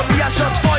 Odbijasz od twoich